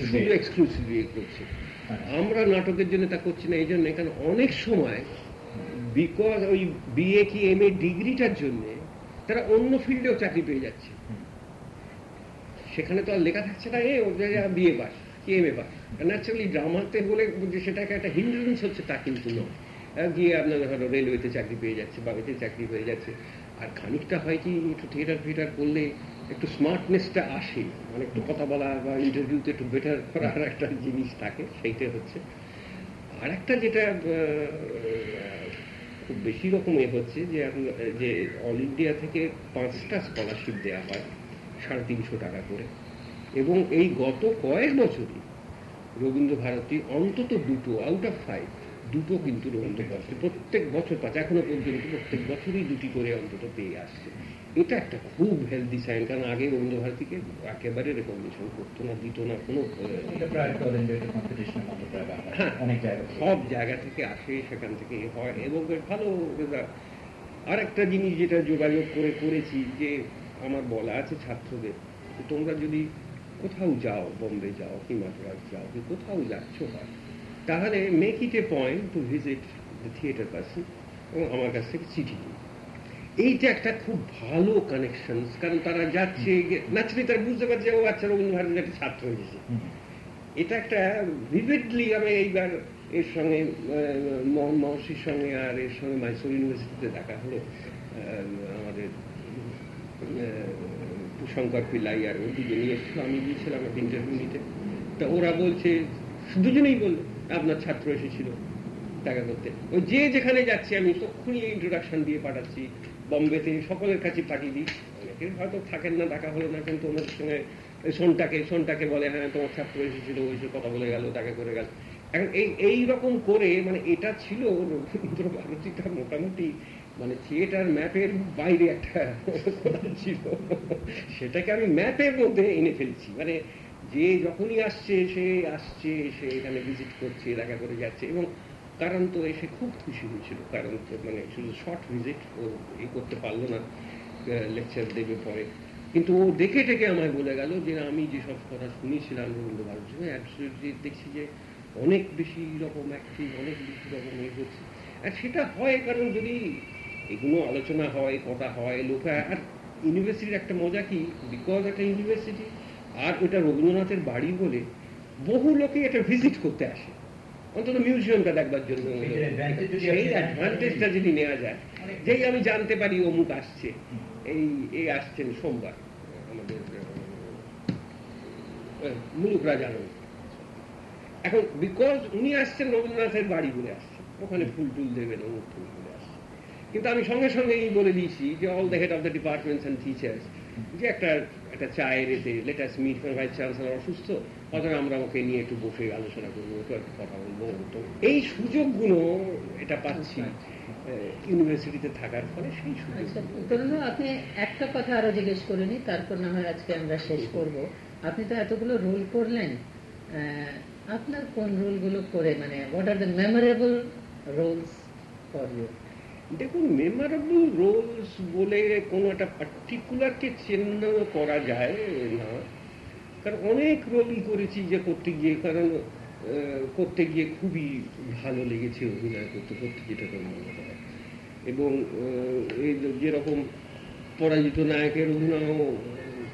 শুধু এক্সক্লুসিভলি করছে আমরা নাটকের জন্য তা করছি না এই জন্য কারণ অনেক সময় বিকজ ওই বিএ কি এম এ ডিগ্রিটার জন্য তারা অন্য ফিল্ডেও চাকরি পেয়ে যাচ্ছে। সেখানে তো আর লেখা থাকছে না এ বিএ পাস কি এম এ পাস ন্যাচারালি ড্রামাতে বলে যে সেটাকে একটা হিন্ড্রেন্স হচ্ছে তা কিন্তু নয়। গিয়ে আপনার ধরো রেলওয়েতে চাকরি পেয়ে যাচ্ছে বা চাকরি পেয়ে যাচ্ছে। আর খানিকটা হয় কি একটু থিয়েটার ফিয়েটার করলে একটু স্মার্টনেসটা আসে। মানে একটু কথা বলা বা ইন্টারভিউতে একটু বেটার করার একটা জিনিস থাকে সেইটা হচ্ছে। আর একটা যেটা খুব বেশি রকম এ হচ্ছে যে যে অল ইন্ডিয়া থেকে পাঁচটা স্কলারশিপ দেওয়া হয়, সাড়ে তিনশো টাকা করে। এবং এই গত কয়েক বছরই রবীন্দ্র ভারতী অন্তত দুটো আউট অফ ফাইভ দুটো কিন্তু রবীন্দ্র ভারতী প্রত্যেক বছর পাচ্ছে এখনও পর্যন্ত প্রত্যেক বছরই দুটি করে অন্তত পেয়ে আসছে। এটা একটা খুব হেলদি সাইন কারণ আগে রবীন্দ্র ভারতীকে একেবারে রেকমেন্ডেশন করতো না দিত না কোনো হ্যাঁ সব জায়গা থেকে আসে সেখান থেকে হয় এবং ভালো আর একটা জিনিস যেটা যোগাযোগ করে করেছি যে আমার বলা আছে ছাত্রদের তোমরা যদি কোথাও যাও বোম্বে যাও কি মাদ্রাস যাও কি কোথাও যাচ্ছ হয় তাহলে make it a point to visit the theatre person এবং আমার কাছ থেকে চিঠি দিই এইটা একটা খুব ভালো কানেকশন কারণ তারা যাচ্ছে ন্যাচারালি তারা বুঝতে পারছে ও আচ্ছা রবীন্দ্র ভারতীর একটা ছাত্র হয়েছে। এটা একটা ভিভিডলি আমি এইবার এর সঙ্গে মোহন মহর্ষির সঙ্গে আর এর সঙ্গে মাইসোর ইউনিভার্সিটিতে দেখা হলো। আমাদের শঙ্কর পিল্লাই আর ওই দুজনই এসেছিল। আমি গিয়েছিলাম একটা ইন্টারভিউ নিতে। তা ওরা বলছে দুজনেই বলল। আপনার ছাত্র এসেছিল দেখা করতে। ওই যে যেখানে যাচ্ছি আমি তখনই ইন্ট্রোডাকশন দিয়ে পাঠাচ্ছি বম্বেতে সকলের কাছে পাঠিয়ে দিই। অনেকে হয়তো থাকেন না, দেখা হলো না, কিন্তু ওনাদের সঙ্গে সোনটাকে সোনটাকে বলে হ্যাঁ তোমার ছাত্র এসেছিল, ওই কথা বলে গেল দেখা করে গেল। এখন এই এইরকম করে মানে এটা ছিল রবীন্দ্র ভারতীটা মোটামুটি মানে থিয়েটার ম্যাপের বাইরে একটা ছিল। সেটাকে আমি ম্যাপের মধ্যে এনে ফেলছি। মানে যে যখনই আসছে, সে আসছে, সে এখানে ভিজিট করছে, দেখা করে যাচ্ছে এবং কারণ তো এসে খুব খুশি হয়েছিল। কারণ মানে শুধু শর্ট ভিজিট ও এই করতে পারল না লেকচার দেবে পরে। কিন্তু ও দেখে টেকে আমায় বলে গেল যে আমি যেসব কথা শুনেছিলাম রবীন্দ্র ভারতী দেখছি যে অনেক বেশি রকম অ্যাক্টিভ অনেক বেশি রকম এ হচ্ছে। আর সেটা হয় কারণ যদি এগুলো আলোচনা হয়, কথা হয়, লোক, আর ইউনিভার্সিটির একটা মজা কি? বিকজ একটা ইউনিভার্সিটি আর ওটা রবীন্দ্রনাথের বাড়ি বলে বহু লোকে এটা ভিজিট করতে আসে। অন্তত মিউজিয়ামটা দেখবার জন্য। সেই অ্যাডভান্টেজটা যদি নেওয়া যায়। যেই আমি জানতে পারি অমুক আসছে। এই এই আসছেন সোমবার। আমাদের মুলুক রাজানন্দ এখন বিকজ উনি আসছেন রবীন্দ্রনাথের বাড়ি বলে আসছেন ওখানে ফুল টুল দেবেন অমুক ফুল কিন্তু আমি সঙ্গে সঙ্গে এই বলে দিয়েছি যে all the head of the departments and teachers যে একটা একটা চায়ের এতে লেটাস মিট করে ভাইস চ্যান্সেলার অসুস্থ অথবা আমরা ওকে নিয়ে একটু বসে আলোচনা করব একটু কথা বলব। তো এই সুযোগগুলো এটা পাচ্ছি ইউনিভার্সিটিতে থাকার ফলে সেই সুযোগ আপনি একটা কথা আরও জিজ্ঞেস করে নি তারপর না হয় আজকে আমরা শেষ করব। আপনি তো এতগুলো রোল করলেন আপনার কোন রোলগুলো করে মানে what are the memorable roles for you দেখুন মেমারেবল রোলস বলে কোনো একটা পার্টিকুলারকে চিহ্ন করা যায় না। কারণ অনেক রোলই করেছি যে করতে গিয়ে, কারণ করতে গিয়ে খুবই ভালো লেগেছে অভিনয় করতে করতে যেটা মনে হয়। এবং এই যেরকম পরাজিত নায়কের অভিনয়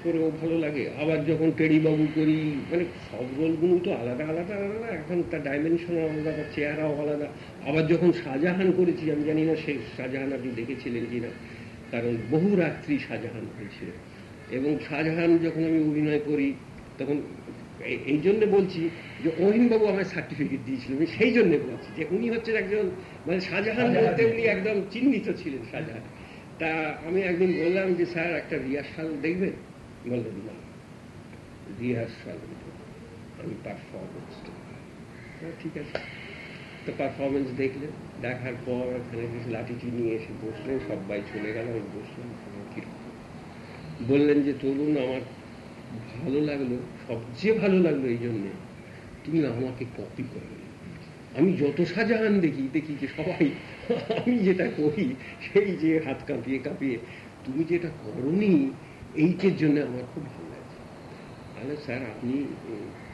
করেও ভালো লাগে। আবার যখন টেরিবাবু করি মানে সব রোলগুলো তো আলাদা আলাদা আলাদা। এখন তার ডাইমেনশন আলাদা তার চেহারাও আলাদা। আবার যখন শাহজাহান করেছি আমি জানি না সেই শাহজাহান আপনি দেখেছিলেন কিনা কারণ বহু রাত্রি শাহজাহান হয়েছিল। এবং শাহজাহান যখন আমি অভিনয় করি তখন এই জন্য বলছি যে অহিমবাবু আমার সার্টিফিকেট দিয়েছিল। আমি সেই জন্য বলছি যে উনি হচ্ছেন একজন মানে শাহজাহান। বলতে উনি একদম চিহ্নিত ছিলেন শাহজাহান। তা আমি একদিন বললাম যে স্যার একটা রিহার্সাল দেখবেন? রিহার্সাল আমি পারফরমেন্স ঠিক আছে। তো পারফরমেন্স দেখলেন। দেখার পর ওখানে লাঠিটি নিয়ে এসে বসলেন। সবাই চলে গেল। আমি বললেন যে, তরুণ, আমার ভালো লাগল। সবচেয়ে ভালো লাগল এই জন্যে তুমি আমাকে কপি করে। আমি যত সাজাহান দেখি দেখি যে সবাই, আমি যেটা করি, সেই যে হাত কাঁপিয়ে কাঁপিয়ে, তুমি যেটা করনি এইটের জন্য আমার খুব ভালো লাগছে আরে স্যার, আপনি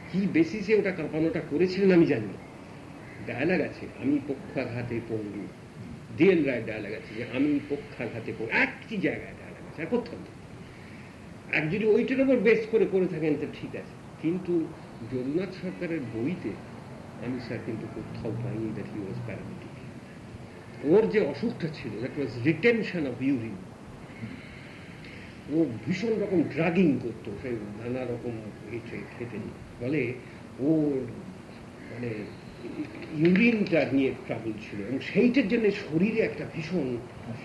কি বেসিসে ওটা কাঁপানোটা করেছিলেন আমি জানি। ডায়ালগ আছে, আমি পক্ষাঘাতে পড়লু ডিএল রায় ডায়ালগ আছে যে আমি পক্ষাঘাতে পড়ি একটি জায়গায় ডায়ালগ আছে, আর কোথাও। আর যদি ওইটার উপর বেস করে করে থাকেন তো ঠিক আছে। কিন্তু জগন্নাথ সরকারের বইতে আমি স্যার কিন্তু কোথাও পাইনি দ্যাট হি ওয়াজ ওর যে অসুখটা ছিল that was retention of urine ও ভীষণ রকম ড্রাগিং করতো সেই নানা রকম ইয়ে খেতে। বলে ওর মানে ইউরিনটা নিয়ে ট্রাবল ছিল এবং সেইটার জন্য শরীরে একটা ভীষণ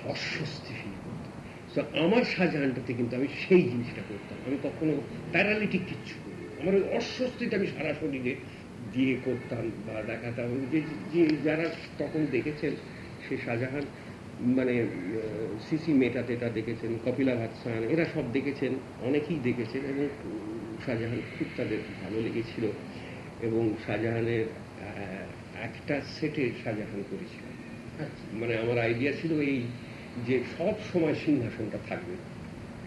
অস্বস্তি ফিল করতো। তো আমার শাহজাহানটাতে কিন্তু আমি সেই জিনিসটা করতাম। আমি কখনো প্যারালিটিক কিচ্ছু করি আমার ওই অস্বস্তিটা আমি সারা শরীরে দিয়ে করতাম বা দেখাতাম। যে যে যারা তখন দেখেছেন, সে শাহজাহান মানে সিসি মেটা টেটা দেখেছেন কপিলা ভাতসান এরা সব দেখেছেন অনেকেই দেখেছেন এবং শাহজাহান খুব তাদের ভালো লেগেছিল এবং শাহজাহানের একটা সেটে শাহজাহান করেছিলেন আচ্ছা মানে আমার আইডিয়া ছিল এই যে সব সময় সিংহাসনটা থাকবে।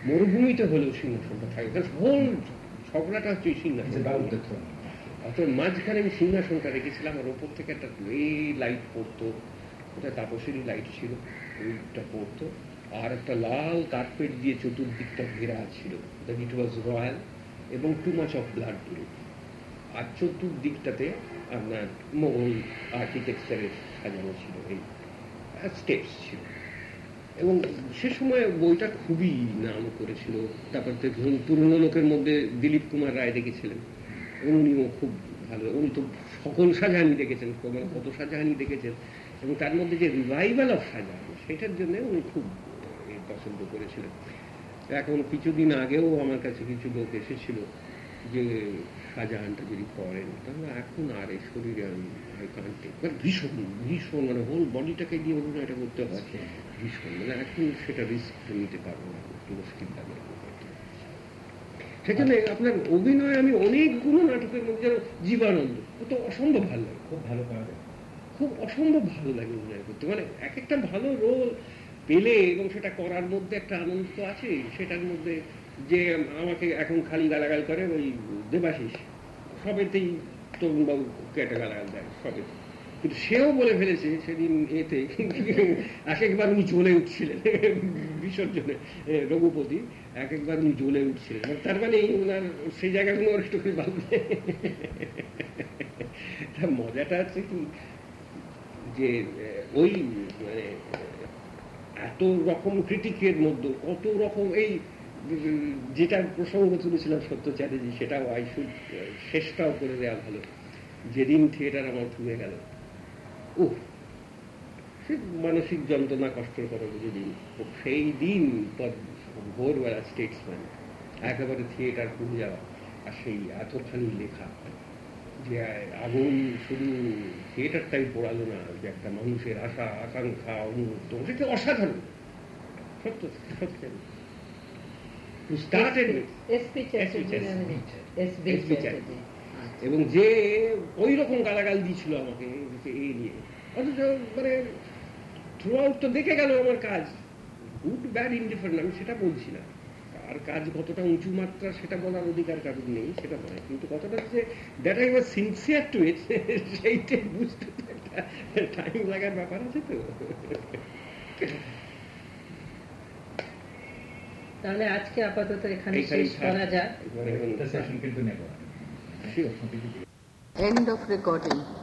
মরুভূমিতে হলেও সিংহাসনটা থাকবে কারণ হোল ঝগড়াটা হচ্ছে সিংহাসন। অত মাঝখানে আমি সিংহাসনটা রেখেছিলাম আর ওপর থেকে একটা এই লাইট পড়তো। ওটা তাপসেরই লাইট ছিল, ওইটা পড়তো। আর একটা লাল কার্পেট দিয়ে চতুর্দিকটা ঘেরা ছিল দ্যাট ইট ওয়াজ রয়্যাল এবং too much of blood blue আর চতুর্দিকটাতে আপনার মোগল আর্কিটেকচারের সাজানো ছিল, এই স্টেপস ছিল। এবং সে সময় বইটা খুবই নাম করেছিল। তারপর ধরুন পুরনো লোকের মধ্যে দিলীপ কুমার রায় দেখেছিলেন এবং উনিও খুব ভালো। উনি তো সকল শাহজাহানি দেখেছেন মানে কত শাহজাহানি দেখেছেন। এবং তার মধ্যে যে রিভাইভাল অফ শাহজাহান সেটার জন্য উনি খুব পছন্দ করেছিলেন। এখন কিছুদিন আগেও আমার কাছে কিছু লোক এসেছিল যে শাহজাহানটা যদি করেন তাহলে এখন আর এই শরীরে আমি কান্টে মানে ভীষণ ভীষণ মানে হোল বডিটাকে দিয়ে অভিনয়টা করতে হয়। ভীষণ মানে এখন সেটা রিস্ক নিতে পারব না মুশকিল লাগে। সেখানে আপনার অভিনয় আমি অনেকগুলো নাটকের মধ্যে যেন জীবানন্দ। ও তো অসম্ভব ভালো লাগে। খুব ভালো খুব অসম্ভব ভালো লাগে অভিনয় করতে। মানে এক একটা ভালো রোল পেলে এবং সেটা করার মধ্যে একটা আনন্দ তো আছে সেটার মধ্যে যে আমাকে এখন খালি গালাগাল করে ওই দেবাশিস। সবেতেই তরুণবাবুকে একটা গালাগাল দেয় সবে কিন্তু সেও বলে ফেলেছে সেদিন এতে এক একবার উনি জ্বলে উঠছিলেন, বিসর্জনে রঘুপতি, এক একবার উনি জ্বলে উঠছিলেন। তার মানে ওনার, সেই জায়গাগুলো একটু করে ভালো তা মজাটা হচ্ছে কি, যে ওই মানে এত রকম ক্রিটিকের মধ্যে, কত রকম এই, যেটা প্রসঙ্গ তুলেছিলাম সত্য চ্যাটার্জি, সেটাও আই শুড শেষটাও করে দেওয়া ভালো। যেদিন থিয়েটার আমার থুয়ে গেল ও সে মানসিক যন্ত্রণা কষ্টের কথা বুঝে দিন সেই দিন পর ভোরবেলা স্টেটসম্যান একেবারে থিয়েটার পুড়ে যাওয়া আর সেই এতখানি লেখা। যে আগুন শুধু থিয়েটারটাই পড়ালো না যে একটা মানুষের আশা আকাঙ্ক্ষা মুহূর্ত সেটা অসাধারণ। সত্য সত্য। Started with। নামে এসবি SB চ্যাটার্জি এবং যে ওই রকম গালাগাল দিয়েছিল আমাকে এই নিয়ে। অথচ মানে থ্রু আউট তো দেখে গেল আমার কাজ। গুড ব্যাড ইনডিফারেন্ট আমি সেটা বলছি না। আর কাজ কতটা উঁচু মাত্রা সেটা বলার অধিকার কারণ নেই সেটা নয়। কিন্তু কতটা যে that I was sincere to it সেইটাই বুঝতে টাইম লাগার ব্যাপার আছে তো। তাহলে আজকে আপাতত এখানে শেষ করা যাক। সেশন কিন্তু নেব. End of recording.